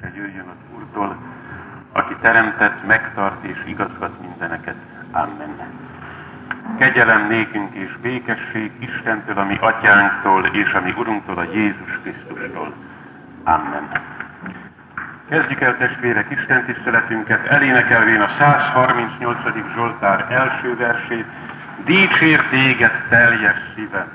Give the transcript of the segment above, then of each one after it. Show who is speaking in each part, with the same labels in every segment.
Speaker 1: béke jöjjön az Úrtól, aki teremtett, megtart és igazgat mindeneket. Amen. Kegyelem nékünk és békesség Istentől, ami atyánktól és ami Urunktól, a Jézus Krisztustól. Amen. Kezdjük el testvérek Isten tiszteletünket, elénekelvén a 138. Zsoltár első versét, Dicsér téged teljes szívem.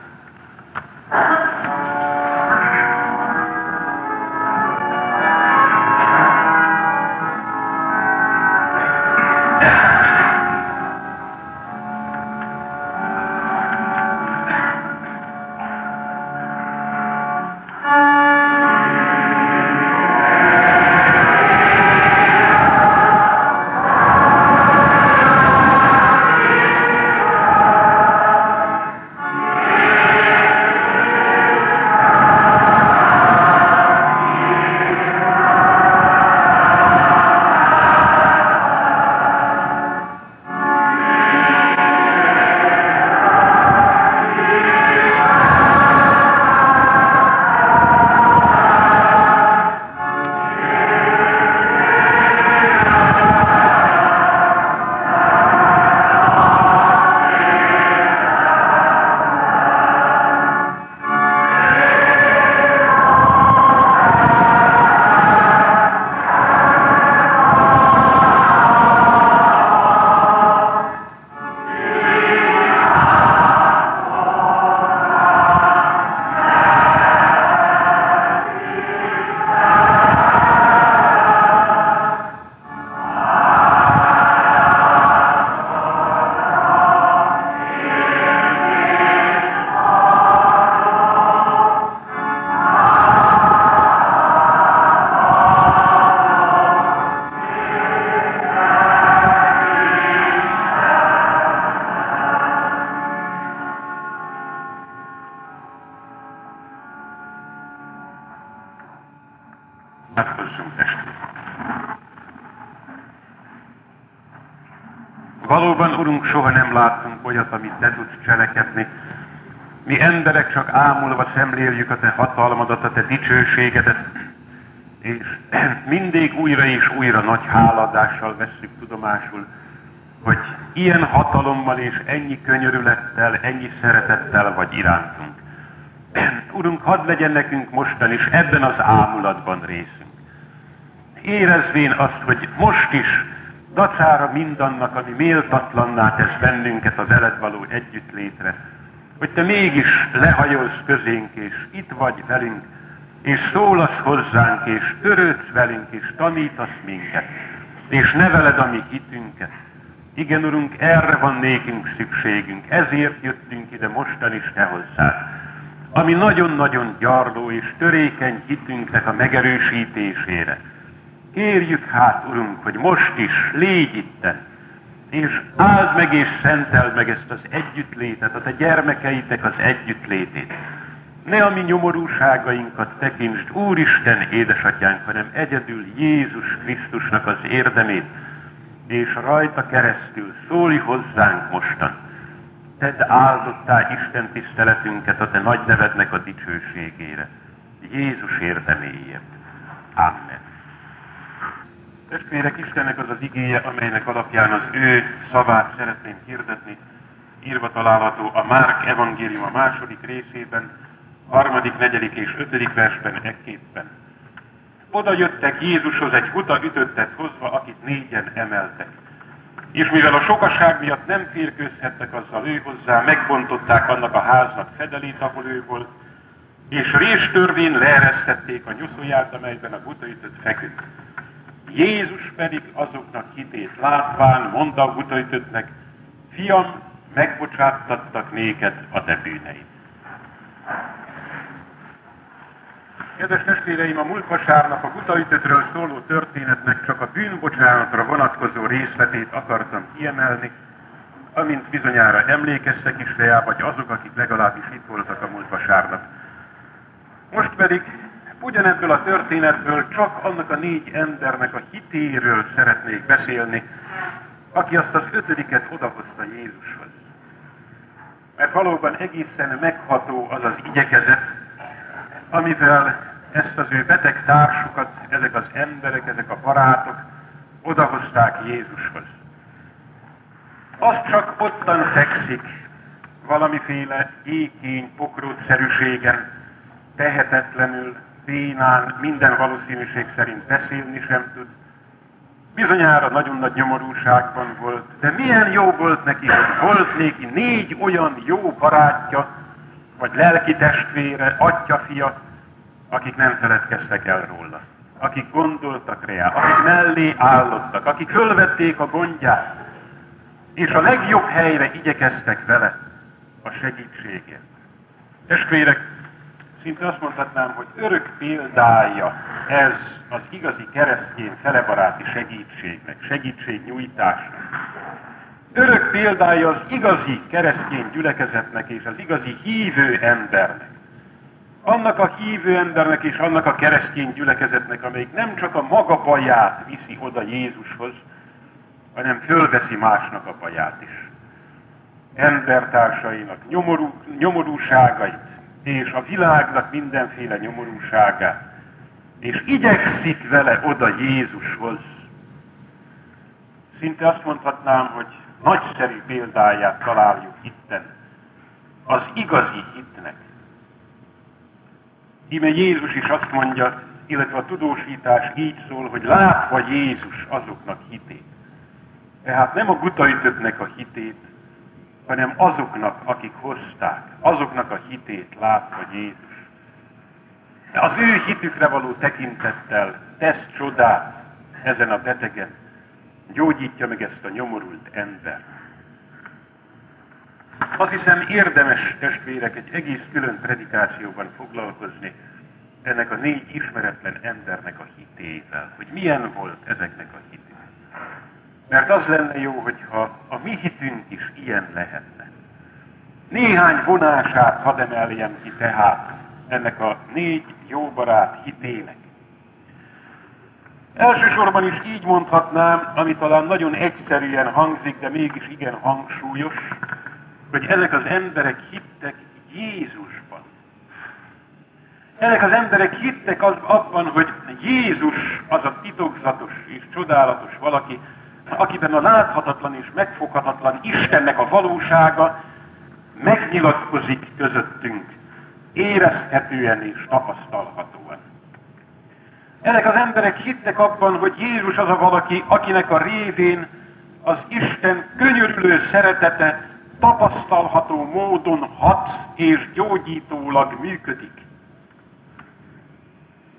Speaker 1: Olyat, amit Te tudsz cselekedni. Mi emberek csak ámulva szemléljük a Te hatalmadat, a Te dicsőségedet, és mindig újra és újra nagy háladással vesszük tudomásul, hogy ilyen hatalommal és ennyi könyörülettel, ennyi szeretettel vagy irántunk. Urunk, hadd legyen nekünk mostan is ebben az ámulatban részünk érezvén azt, hogy most is dacára mindannak, ami méltatlanná tesz bennünket az veled való együttlétre, hogy te mégis lehajolsz közénk, és itt vagy velünk, és szólasz hozzánk, és törődsz velünk, és tanítasz minket, és neveled a mi hitünket. Igen, Urunk, erre van nékünk szükségünk, ezért jöttünk ide mostan is te hozzád. Ami nagyon-nagyon gyarló és törékeny hitünknek a megerősítésére Kérjük hát, Urunk, hogy most is légy itten, és áld meg és szenteld meg ezt az együttlétet, a te gyermekeitek az együttlétét. Ne a mi nyomorúságainkat tekintsd, Úristen édesatyánk, hanem egyedül Jézus Krisztusnak az érdemét, és rajta keresztül szólj hozzánk mostan. Tedd áldottá Isten tiszteletünket a te nagy nevednek a dicsőségére. Jézus érdeméért. Amen. Testvérek, Istennek az az igéje, amelynek alapján az ő szavát szeretném hirdetni, írva található a Márk evangélium a második részében, harmadik, negyedik és ötödik versben ekképpen. Oda jöttek Jézushoz egy huta ütöttet hozva, akit négyen emeltek. És mivel a sokaság miatt nem férkőzhettek azzal ő hozzá, megbontották annak a háznak fedelét, ahol ő volt, és réstörvén leeresztették a nyuszóját, amelyben a buta ütött feküdt. Jézus pedig azoknak hitét látván mondta a butajtöttnek, fiam, megbocsáttattak néked a te bűneid. Kedves testvéreim, a múlt vasárnap a gutaütötről szóló történetnek csak a bűnbocsánatra vonatkozó részletét akartam kiemelni, amint bizonyára emlékeztek is rá, vagy azok, akik legalábbis itt voltak a múlt vasárnap. Most pedig ugyanebből a történetből csak annak a négy embernek a hitéről szeretnék beszélni, aki azt az ötödiket odahozta Jézushoz. Mert valóban egészen megható az az igyekezet, amivel ezt az ő beteg társukat, ezek az emberek, ezek a barátok odahozták Jézushoz. Az csak ottan fekszik, valamiféle ékény, pokrótszerűségen, tehetetlenül, bénán, minden valószínűség szerint beszélni sem tud. Bizonyára nagyon nagy nyomorúságban volt, de milyen jó volt neki, hogy volt néki négy olyan jó barátja, vagy lelki testvére, atya, fia, akik nem feledkeztek el róla, akik gondoltak rá, akik mellé állottak, akik fölvették a gondját, és a legjobb helyre igyekeztek vele a segítségért. Testvérek, szinte azt mondhatnám, hogy örök példája ez az igazi keresztény felebaráti segítségnek, segítségnyújtásnak. Örök példája az igazi keresztény gyülekezetnek és az igazi hívő embernek. Annak a hívő embernek és annak a keresztény gyülekezetnek, amelyik nem csak a maga baját viszi oda Jézushoz, hanem fölveszi másnak a baját is. Embertársainak nyomorú, nyomorúságait, és a világnak mindenféle nyomorúságát, és igyekszik vele oda Jézushoz. Szinte azt mondhatnám, hogy nagyszerű példáját találjuk itten az igazi hitnek. Íme Jézus is azt mondja, illetve a tudósítás így szól, hogy látva Jézus azoknak hitét. Tehát nem a gutaütöknek a hitét, hanem azoknak, akik hozták, azoknak a hitét látva Jézus. Az ő hitükre való tekintettel tesz csodát ezen a betegen, gyógyítja meg ezt a nyomorult ember. Azt hiszem érdemes, testvérek, egy egész külön predikációban foglalkozni ennek a négy ismeretlen embernek a hitével, hogy milyen volt ezeknek a hitük. Mert az lenne jó, hogyha a mi hitünk is ilyen lehetne. Néhány vonását hadd emeljem ki tehát ennek a négy jó barát hitének. Elsősorban is így mondhatnám, ami talán nagyon egyszerűen hangzik, de mégis igen hangsúlyos, hogy ezek az emberek hittek Jézusban. Ezek az emberek hittek az, abban, hogy Jézus az a titokzatos és csodálatos valaki, akiben a láthatatlan és megfoghatatlan Istennek a valósága megnyilatkozik közöttünk, érezhetően és tapasztalhatóan. Ezek az emberek hittek abban, hogy Jézus az a valaki, akinek a révén az Isten könyörülő szeretete tapasztalható módon hat és gyógyítólag működik.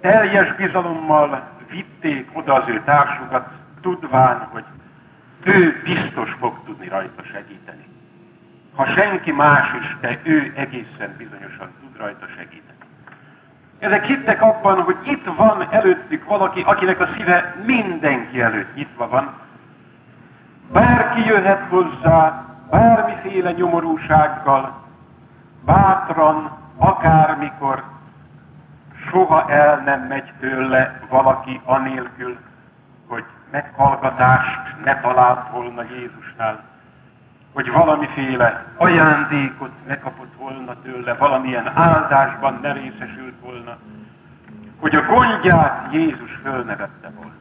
Speaker 1: Teljes bizalommal vitték oda az ő társukat, tudván, hogy ő biztos fog tudni rajta segíteni. Ha senki más is, de ő egészen bizonyosan tud rajta segíteni. Ezek hittek abban, hogy itt van előttük valaki, akinek a szíve mindenki előtt nyitva van. Bárki jöhet hozzá, bármiféle nyomorúsággal, bátran, akármikor, soha el nem megy tőle valaki anélkül, hogy meghallgatást ne talált volna Jézusnál, hogy valamiféle ajándékot ne kapott volna tőle, valamilyen áldásban ne részesült volna, hogy a gondját Jézus fölnevette volna.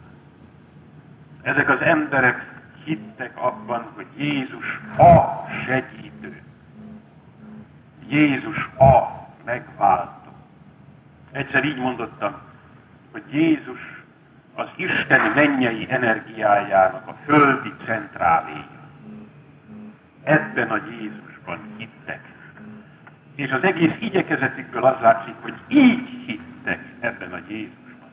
Speaker 1: Ezek az emberek hittek abban, hogy Jézus a segítő. Jézus a megváltó. Egyszer így mondottam, hogy Jézus az isteni mennyei energiájának a földi centráléja. Ebben a Jézusban hittek. És az egész igyekezetükből az látszik, hogy így hittek ebben a Jézusban.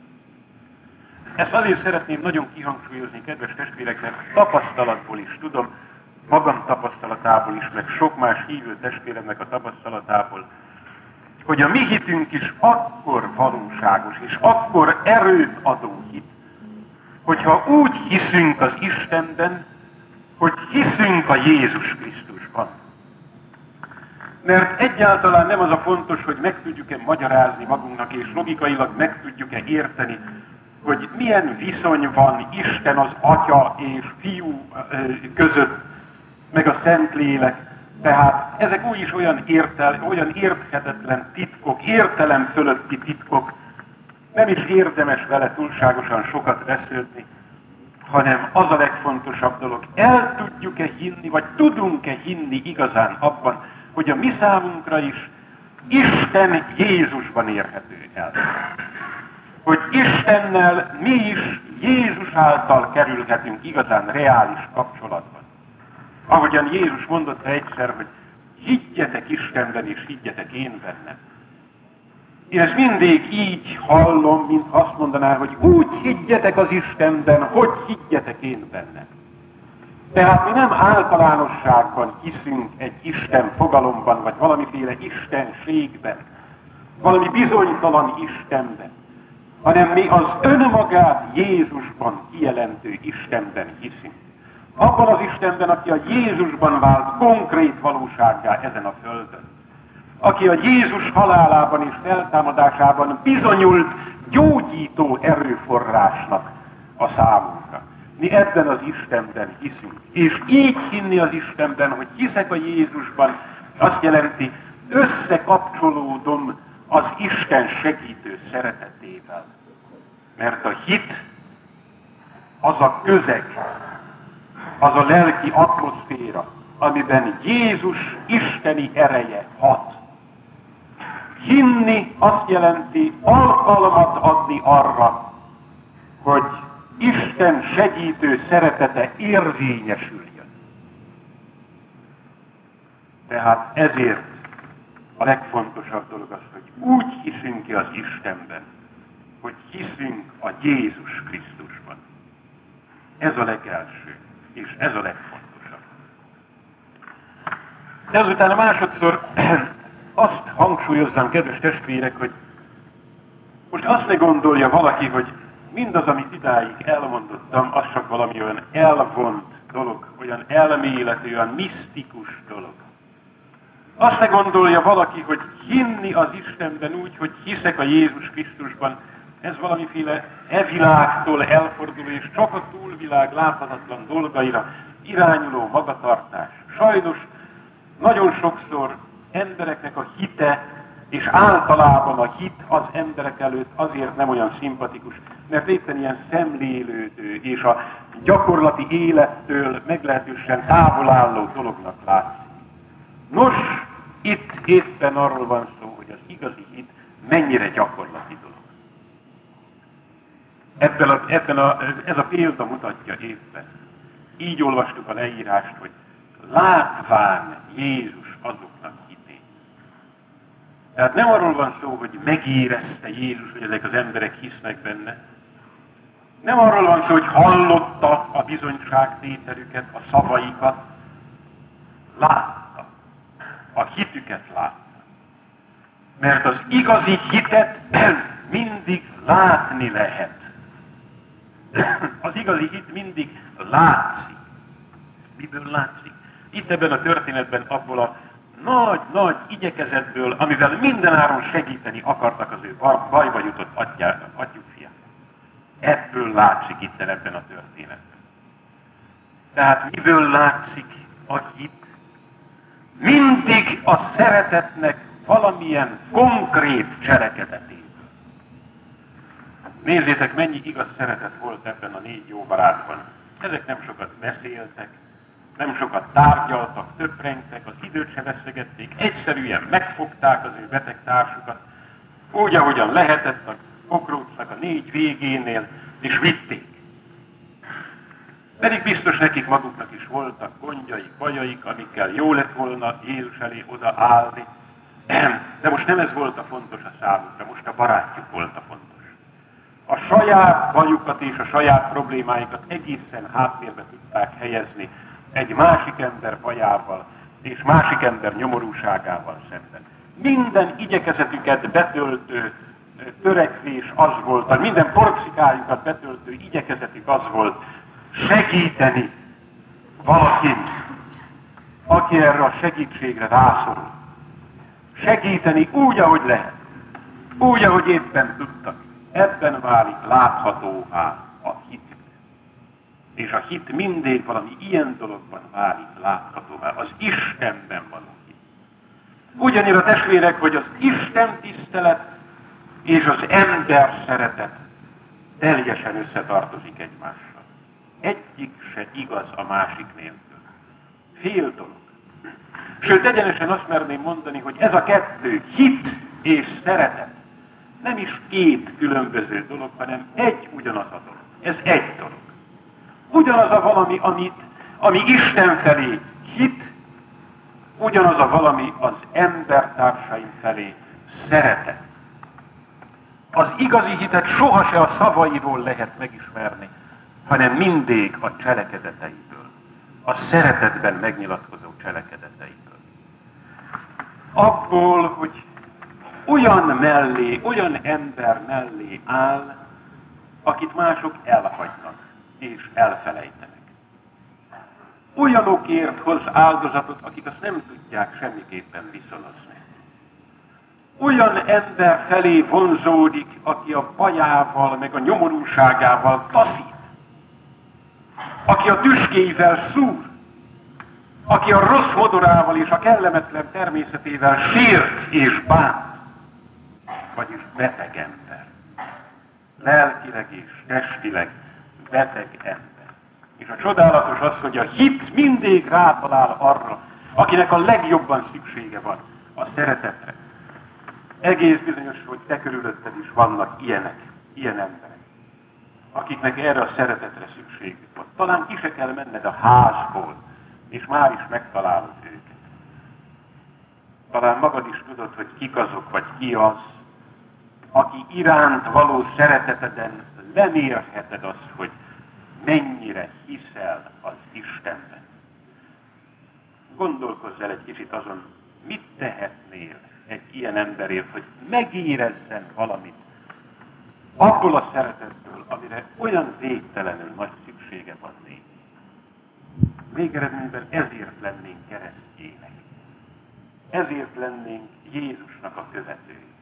Speaker 1: Ezt azért szeretném nagyon kihangsúlyozni, kedves testvérek, mert tapasztalatból is tudom, magam tapasztalatából is, meg sok más hívő testvéremnek a tapasztalatából, hogy a mi hitünk is akkor valóságos, és akkor erőt adó hit, hogyha úgy hiszünk az Istenben, hogy hiszünk a Jézus Krisztusban. Mert egyáltalán nem az a fontos, hogy meg tudjuk-e magyarázni magunknak, és logikailag meg tudjuk-e érteni, hogy milyen viszony van Isten az Atya és Fiú között, meg a Szentlélek. Tehát ezek úgy is olyan, értel, olyan érthetetlen titkok, értelem fölötti titkok, Nem is érdemes vele túlságosan sokat beszélni, hanem az a legfontosabb dolog, el tudjuk-e hinni, vagy tudunk-e hinni igazán abban, hogy a mi számunkra is Isten Jézusban érhető el. Hogy Istennel mi is Jézus által kerülhetünk igazán reális kapcsolatban. Ahogyan Jézus mondotta egyszer, hogy higgyetek Istenben és higgyetek én bennem. Én ezt mindig így hallom, mint azt mondaná, hogy úgy higgyetek az Istenben, hogy higgyetek én benne. Tehát mi nem általánosságban hiszünk egy Isten fogalomban, vagy valamiféle istenségben, valami bizonytalan Istenben, hanem mi az önmagát Jézusban kijelentő Istenben hiszünk. Abban az Istenben, aki a Jézusban vált konkrét valósággá ezen a földön. Aki a Jézus halálában és feltámadásában bizonyult gyógyító erőforrásnak a számunkra. Mi ebben az Istenben hiszünk. És így hinni az Istenben, hogy hiszek a Jézusban, azt jelenti, összekapcsolódom az Isten segítő szeretetével. Mert a hit az a közeg, az a lelki atmoszféra, amiben Jézus isteni ereje hat. Hinni azt jelenti alkalmat adni arra, hogy Isten segítő szeretete érvényesüljön. Tehát ezért a legfontosabb dolog az, hogy úgy hiszünk ki az Istenben, hogy hiszünk a Jézus Krisztusban. Ez a legelső, és ez a legfontosabb. De azután a másodszor azt hangsúlyozzam, kedves testvérek, hogy most azt ne gondolja valaki, hogy mindaz, amit idáig elmondottam, az csak valami olyan elvont dolog, olyan elméletű, olyan misztikus dolog. Azt ne gondolja valaki, hogy hinni az Istenben úgy, hogy hiszek a Jézus Krisztusban, ez valamiféle e világtól elforduló és csak a túlvilág láthatatlan dolgaira irányuló magatartás. Sajnos nagyon sokszor embereknek a hite, és általában a hit az emberek előtt azért nem olyan szimpatikus, mert éppen ilyen szemlélődő és a gyakorlati élettől meglehetősen távol álló dolognak látszik. Nos, itt éppen arról van szó, hogy az igazi hit mennyire gyakorlati dolog. Ebben a, ebben a, ez a példa mutatja éppen. Így olvastuk a leírást, hogy látván Jézus hitét. Tehát nem arról van szó, hogy megérezte Jézus, hogy ezek az emberek hisznek benne. Nem arról van szó, hogy hallotta a bizonyságtételüket, a szavaikat. Látta. A hitüket látta. Mert az igazi hitet mindig látni lehet. Az igazi hit mindig látszik. Miből látszik? Itt ebben a történetben abból a nagy-nagy igyekezetből, amivel mindenáron segíteni akartak az ő bajba jutott atyá, atyuk fiát. Ebből látszik itt ebben a történetben. Tehát miből látszik a hit? Mindig a szeretetnek valamilyen konkrét cselekedetét. Nézzétek, mennyi igaz szeretet volt ebben a négy jó barátban. Ezek nem sokat beszéltek, nem sokat tárgyaltak, töprengtek, az időt se veszegették, egyszerűen megfogták az ő beteg társukat, úgy, ahogyan lehetett, a pokrócnak a négy végénél, és vitték. Pedig biztos nekik maguknak is voltak gondjaik, bajaik, amikkel jó lett volna Jézus elé odaállni. De most nem ez volt a fontos a számukra, most a barátjuk volt a fontos a saját bajukat és a saját problémáikat egészen háttérbe tudták helyezni egy másik ember bajával és másik ember nyomorúságával szemben. Minden igyekezetüket betöltő törekvés az volt, minden porcikájukat betöltő igyekezetük az volt, segíteni valakit, aki erre a segítségre rászorul. Segíteni úgy, ahogy lehet. Úgy, ahogy éppen tudtak. Ebben válik láthatóvá a hit. És a hit mindig valami ilyen dologban válik láthatóvá, az Istenben való hit. Ugyanira testvérek, hogy az Isten tisztelet és az ember szeretet teljesen összetartozik egymással. Egyik se igaz a másik nélkül. Fél dolog. Sőt, egyenesen azt merném mondani, hogy ez a kettő, hit és szeretet, nem is két különböző dolog, hanem egy ugyanaz a dolog. Ez egy dolog. Ugyanaz a valami, amit, ami Isten felé hit, ugyanaz a valami az embertársaim felé szeretet. Az igazi hitet sohasem a szavairól lehet megismerni, hanem mindig a cselekedeteiből, a szeretetben megnyilatkozó cselekedeteiből. Abból, hogy olyan mellé, olyan ember mellé áll, akit mások elhagynak és elfelejtenek. Olyanokért hoz áldozatot, akik azt nem tudják semmiképpen viszonozni. Olyan ember felé vonzódik, aki a bajával, meg a nyomorúságával taszít. Aki a tüskéivel szúr. Aki a rossz modorával és a kellemetlen természetével sért és bánt. Vagyis beteg ember. Lelkileg és testileg beteg ember. És a csodálatos az, hogy a hit mindig rátalál arra, akinek a legjobban szüksége van, a szeretetre. Egész bizonyos, hogy te körülötted is vannak ilyenek, ilyen emberek, akiknek erre a szeretetre szükségük van. Talán ki se kell menned a házból, és már is megtalálod őket. Talán magad is tudod, hogy kik azok, vagy ki az, aki iránt való szereteteden lemérheted azt, hogy mennyire hiszel az Istenben. Gondolkozz el egy kicsit azon, mit tehetnél egy ilyen emberért, hogy megérezzen valamit abból a szeretetből, amire olyan végtelenül nagy szüksége van néki. Végeredményben ezért lennénk keresztjének. Ezért lennénk Jézusnak a követői.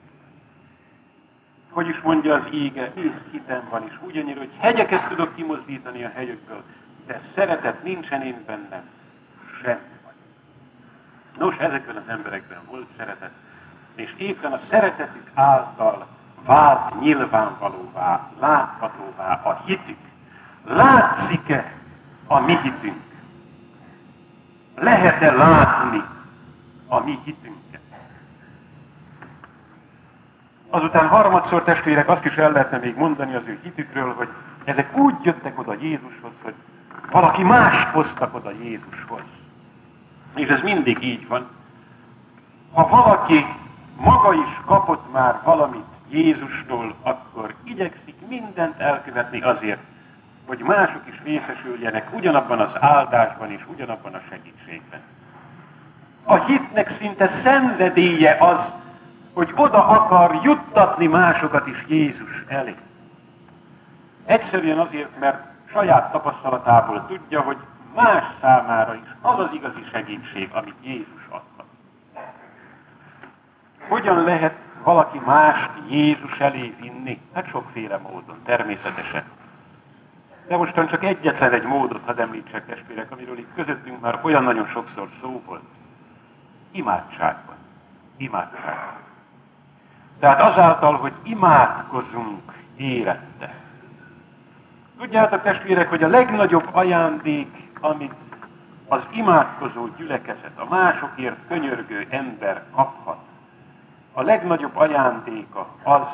Speaker 1: Hogy is mondja az ége, ész hitem van, és ugyanúgy, hogy hegyeket tudok kimozdítani a hegyekből, de szeretet nincsen én bennem, semmi vagy. Nos, ezekben az emberekben volt szeretet, és éppen a szeretetük által vált nyilvánvalóvá, láthatóvá a hitük. Látszik-e a mi hitünk? Lehet-e látni a mi hitünket? Azután harmadszor testvérek azt is el lehetne még mondani az ő hitükről, hogy ezek úgy jöttek oda Jézushoz, hogy valaki más hoztak oda Jézushoz. És ez mindig így van. Ha valaki maga is kapott már valamit Jézustól, akkor igyekszik mindent elkövetni azért, hogy mások is részesüljenek ugyanabban az áldásban és ugyanabban a segítségben. A hitnek szinte szenvedélye az, hogy oda akar juttatni másokat is Jézus elé. Egyszerűen azért, mert saját tapasztalatából tudja, hogy más számára is az az igazi segítség, amit Jézus adhat. Hogyan lehet valaki mást Jézus elé vinni? Hát sokféle módon, természetesen. De mostan csak egyetlen egy módot hadd említsek, testvérek, amiről itt közöttünk már olyan nagyon sokszor szó volt. Imádságban. Imádságban. Tehát azáltal, hogy imádkozunk érette. Tudjátok, testvérek, hogy a legnagyobb ajándék, amit az imádkozó gyülekezet, a másokért könyörgő ember kaphat, a legnagyobb ajándéka az,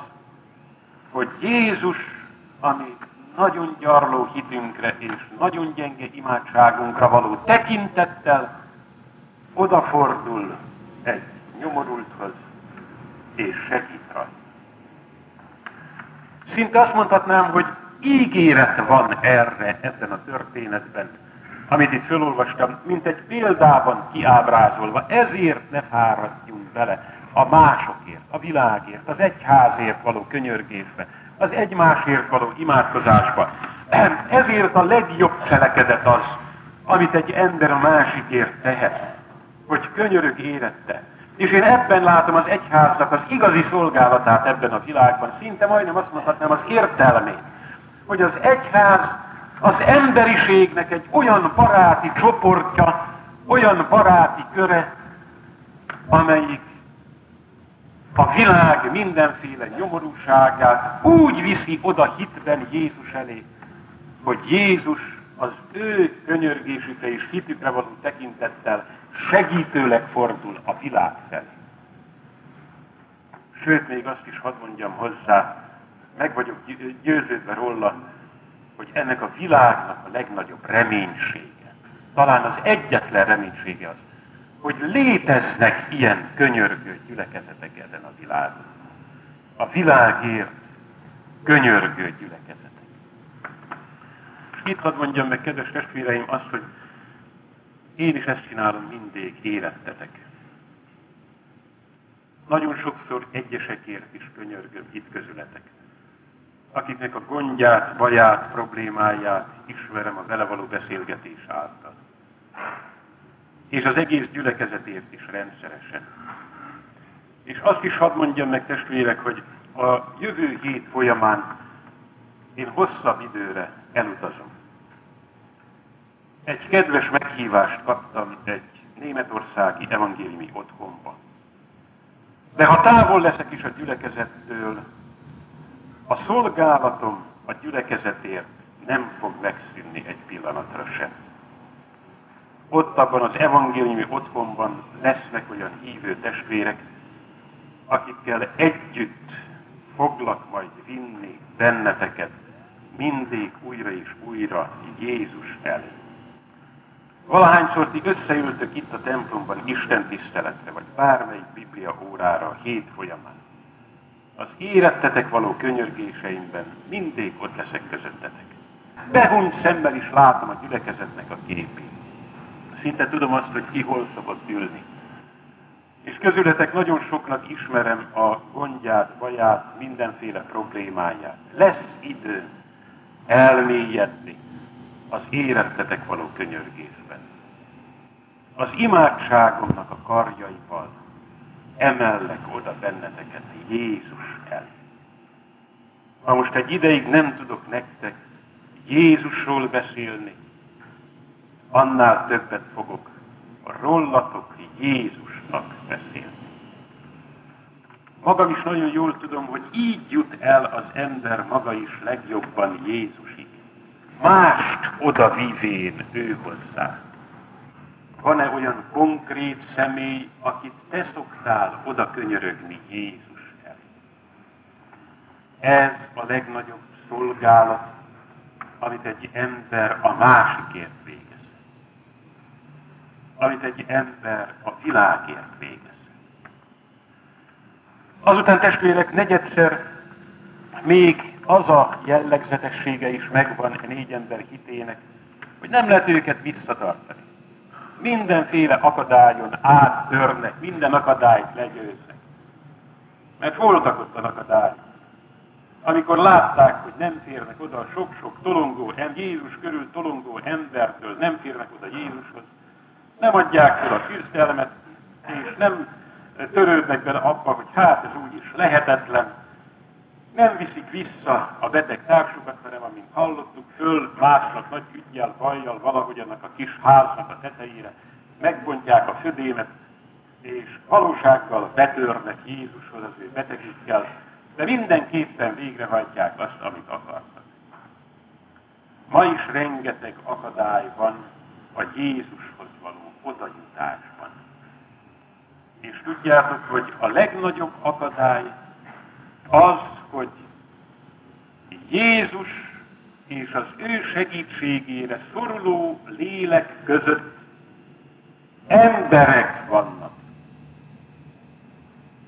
Speaker 1: hogy Jézus, ami nagyon gyarló hitünkre és nagyon gyenge imádságunkra való tekintettel odafordul egy nyomorulthoz, és segít rajta. Szinte azt mondhatnám, hogy ígéret van erre ebben a történetben, amit itt felolvastam, mint egy példában kiábrázolva. Ezért ne fáradjunk bele a másokért, a világért, az egyházért való könyörgésbe, az egymásért való imádkozásba. Ezért a legjobb cselekedet az, amit egy ember a másikért tehet, hogy könyörög érette, és én ebben látom az egyháznak az igazi szolgálatát ebben a világban, szinte majdnem azt mondhatnám az értelmét, hogy az egyház az emberiségnek egy olyan baráti csoportja, olyan baráti köre, amelyik a világ mindenféle nyomorúságát úgy viszi oda hitben Jézus elé, hogy Jézus az ő könyörgésükre és hitükre való tekintettel segítőleg fordul a világ felé. Sőt, még azt is hadd mondjam hozzá, meg vagyok győződve róla, hogy ennek a világnak a legnagyobb reménysége, talán az egyetlen reménysége az, hogy léteznek ilyen könyörgő gyülekezetek ezen a világon. A világért könyörgő gyülekezetek. És itt hadd mondjam meg, kedves testvéreim, azt, hogy én is ezt csinálom mindig, érettetek. Nagyon sokszor egyesekért is könyörgöm itt közületek akiknek a gondját, baját, problémáját ismerem a vele való beszélgetés által. És az egész gyülekezetért is rendszeresen. És azt is hadd mondjam meg testvérek, hogy a jövő hét folyamán én hosszabb időre elutazom. Egy kedves meghívást kaptam egy németországi evangéliumi otthonba. De ha távol leszek is a gyülekezettől, a szolgálatom a gyülekezetért nem fog megszűnni egy pillanatra sem. Ott abban az evangéliumi otthonban lesznek olyan hívő testvérek, akikkel együtt foglak majd vinni benneteket mindig újra és újra Jézus elé. Valahányszor ti összeültök itt a templomban Isten tiszteletre, vagy bármelyik Biblia órára hét folyamán, az érettetek való könyörgéseimben mindig ott leszek közöttetek. Behunyt szemmel is látom a gyülekezetnek a képét. Szinte tudom azt, hogy ki hol szokott ülni. És közületek nagyon soknak ismerem a gondját, baját, mindenféle problémáját. Lesz idő elmélyedni az érettetek való könyörgésben. Az imádságomnak a karjaival emellek oda benneteket Jézus el. Ha most egy ideig nem tudok nektek Jézusról beszélni, annál többet fogok rólatok Jézusnak beszélni. Magam is nagyon jól tudom, hogy így jut el az ember maga is legjobban Jézusig. Mást oda vívén ő hozzá. Van-e olyan konkrét személy, akit te szoktál oda könyörögni Jézus elé? Ez a legnagyobb szolgálat, amit egy ember a másikért végez. Amit egy ember a világért végez. Azután testvérek negyedszer még az a jellegzetessége is megvan a négy ember hitének, hogy nem lehet őket visszatartani mindenféle akadályon áttörnek, minden akadályt legyőznek. Mert voltak ott az akadályok. Amikor látták, hogy nem férnek oda a sok-sok tolongó, Jézus körül tolongó embertől, nem férnek oda Jézushoz, nem adják fel a küzdelmet, és nem törődnek bele abba, hogy hát ez úgyis lehetetlen, nem viszik vissza a beteg társukat, hanem amint hallottuk, föl másnak nagy ügyjel, bajjal valahogy annak a kis háznak a tetejére, megbontják a födémet, és valósággal betörnek Jézushoz az ő betegükkel, de mindenképpen végrehajtják azt, amit akartak. Ma is rengeteg akadály van a Jézushoz való odajutásban. És tudjátok, hogy a legnagyobb akadály az, hogy Jézus és az ő segítségére szoruló lélek között emberek vannak.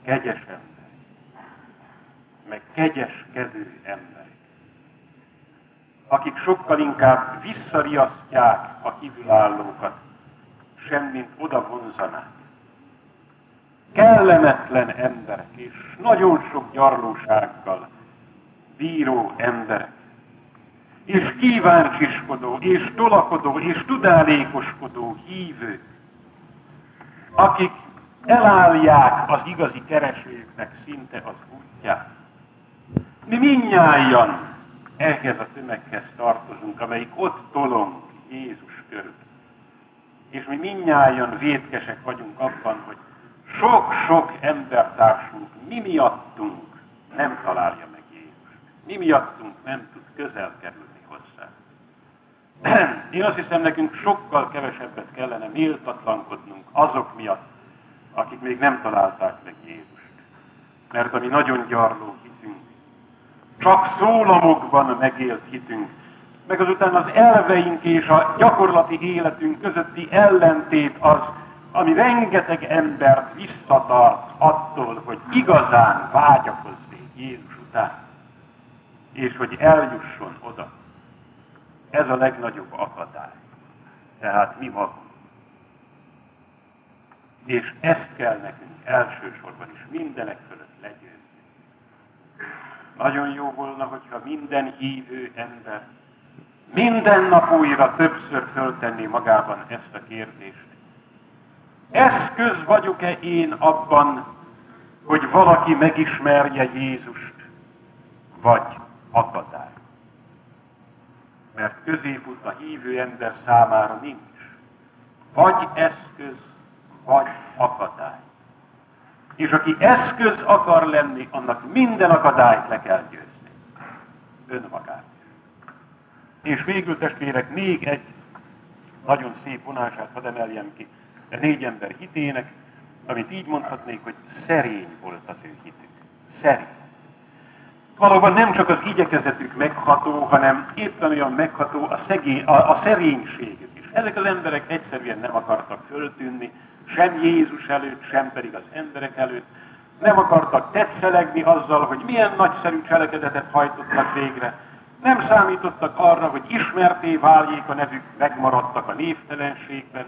Speaker 1: Kegyes emberek. Meg kegyeskedő emberek. Akik sokkal inkább visszariasztják a kívülállókat, semmint oda vonzanák kellemetlen emberek, és nagyon sok gyarlósággal bíró emberek, és kíváncsiskodó, és tolakodó, és tudálékoskodó hívők, akik elállják az igazi keresőknek szinte az útját. Mi minnyáján ehhez a tömeghez tartozunk, amelyik ott tolong Jézus körül. És mi minnyáján vétkesek vagyunk abban, hogy
Speaker 2: sok-sok embertársunk mi miattunk nem találja meg Jézust. Mi miattunk nem tud közel kerülni hozzá. Én azt hiszem, nekünk sokkal kevesebbet kellene méltatlankodnunk azok miatt, akik még nem találták meg Jézust. Mert ami nagyon gyarló hitünk, csak szólamokban megélt hitünk, meg azután az elveink és a gyakorlati életünk közötti ellentét az, ami rengeteg embert visszatart attól, hogy igazán vágyakozzék Jézus után, és hogy eljusson oda. Ez a legnagyobb akadály. Tehát mi magunk. És ezt kell nekünk elsősorban is mindenek fölött legyőzni. Nagyon jó volna, hogyha minden hívő ember minden nap újra többször föltenni magában ezt a kérdést. Eszköz vagyok-e én abban, hogy valaki megismerje Jézust, vagy akadály? Mert középút a hívő ember számára nincs. Vagy eszköz, vagy akadály. És aki eszköz akar lenni, annak minden akadályt le kell győzni. Önmagát. És végül testvérek, még egy nagyon szép vonását hadd emeljem ki négy ember hitének, amit így mondhatnék, hogy szerény volt az ő hitük. Szerény. Valóban nem csak az igyekezetük megható, hanem éppen olyan megható a, szegény, a, a szerénységük is. Ezek az emberek egyszerűen nem akartak föltűnni, sem Jézus előtt, sem pedig az emberek előtt. Nem akartak tetszelegni azzal, hogy milyen nagyszerű cselekedetet hajtottak végre, nem számítottak arra, hogy ismerté váljék a nevük, megmaradtak a névtelenségben,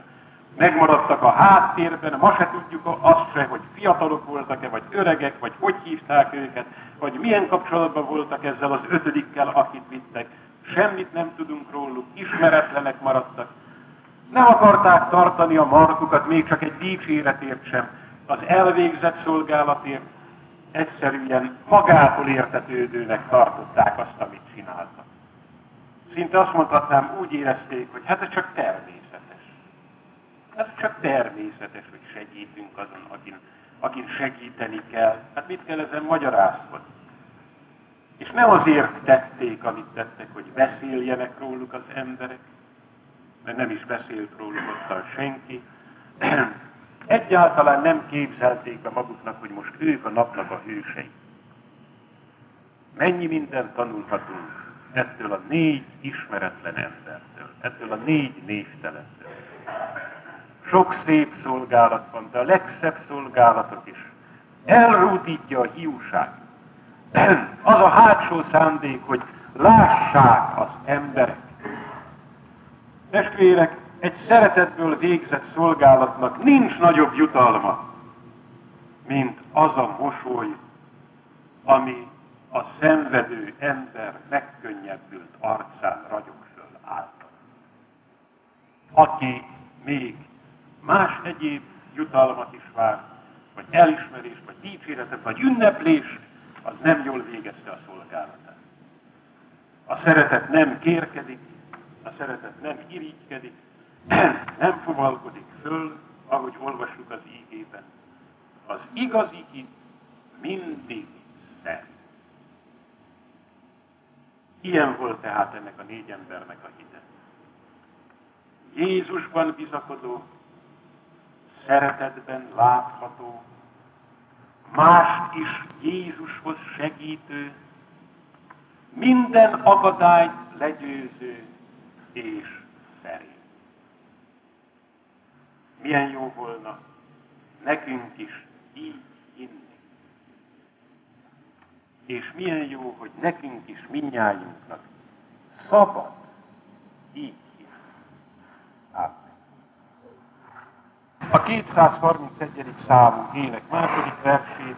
Speaker 2: megmaradtak a háttérben, ma se tudjuk azt se, hogy fiatalok voltak-e, vagy öregek, vagy hogy hívták őket, vagy milyen kapcsolatban voltak ezzel az ötödikkel, akit vittek. Semmit nem tudunk róluk, ismeretlenek maradtak. Nem akarták tartani a markukat, még csak egy dicséretért sem, az elvégzett szolgálatért, egyszerűen magától értetődőnek tartották azt, amit csináltak. Szinte azt mondhatnám, úgy érezték, hogy hát ez csak természetes. Ez csak természetes, hogy segítünk azon, akin, akin segíteni kell. Hát mit kell ezen magyarázkodni? És nem azért tették, amit tettek, hogy beszéljenek róluk az emberek, mert nem is beszélt róluk ottan senki, Egyáltalán nem képzelték be maguknak, hogy most ők a napnak a hősei. Mennyi mindent tanulhatunk ettől a négy ismeretlen embertől, ettől a négy névtelentől. Sok szép szolgálat van, de a legszebb szolgálatok is elrúdítja a hiúság. Az a hátsó szándék, hogy lássák az emberek. Testvérek, egy szeretetből végzett szolgálatnak nincs nagyobb jutalma, mint az a mosoly, ami a szenvedő ember megkönnyebbült arcán ragyog föl által. Aki még más egyéb jutalmat is vár, vagy elismerés, vagy dicséretet, vagy ünneplés, az nem jól végezte a szolgálatát. A szeretet nem kérkedik, a szeretet nem irigykedik, nem fuvalkodik föl, ahogy olvassuk az ígében. Az igazi hit mindig szent. Ilyen volt tehát ennek a négy embernek a hite. Jézusban bizakodó, szeretetben látható, mást is Jézushoz segítő, minden akadályt legyőző és szerint. Milyen jó volna nekünk is így hinni. És milyen jó, hogy nekünk is minnyájunknak szabad így hinni. A 231. számú ének második versét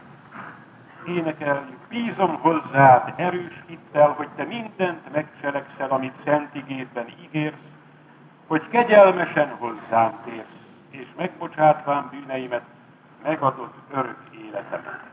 Speaker 2: énekeljük. Bízom hozzád erős hittel, hogy te mindent megcselekszel, amit szent igétben ígérsz, hogy kegyelmesen hozzám térsz és megbocsátván bűneimet, megadott örök életemet.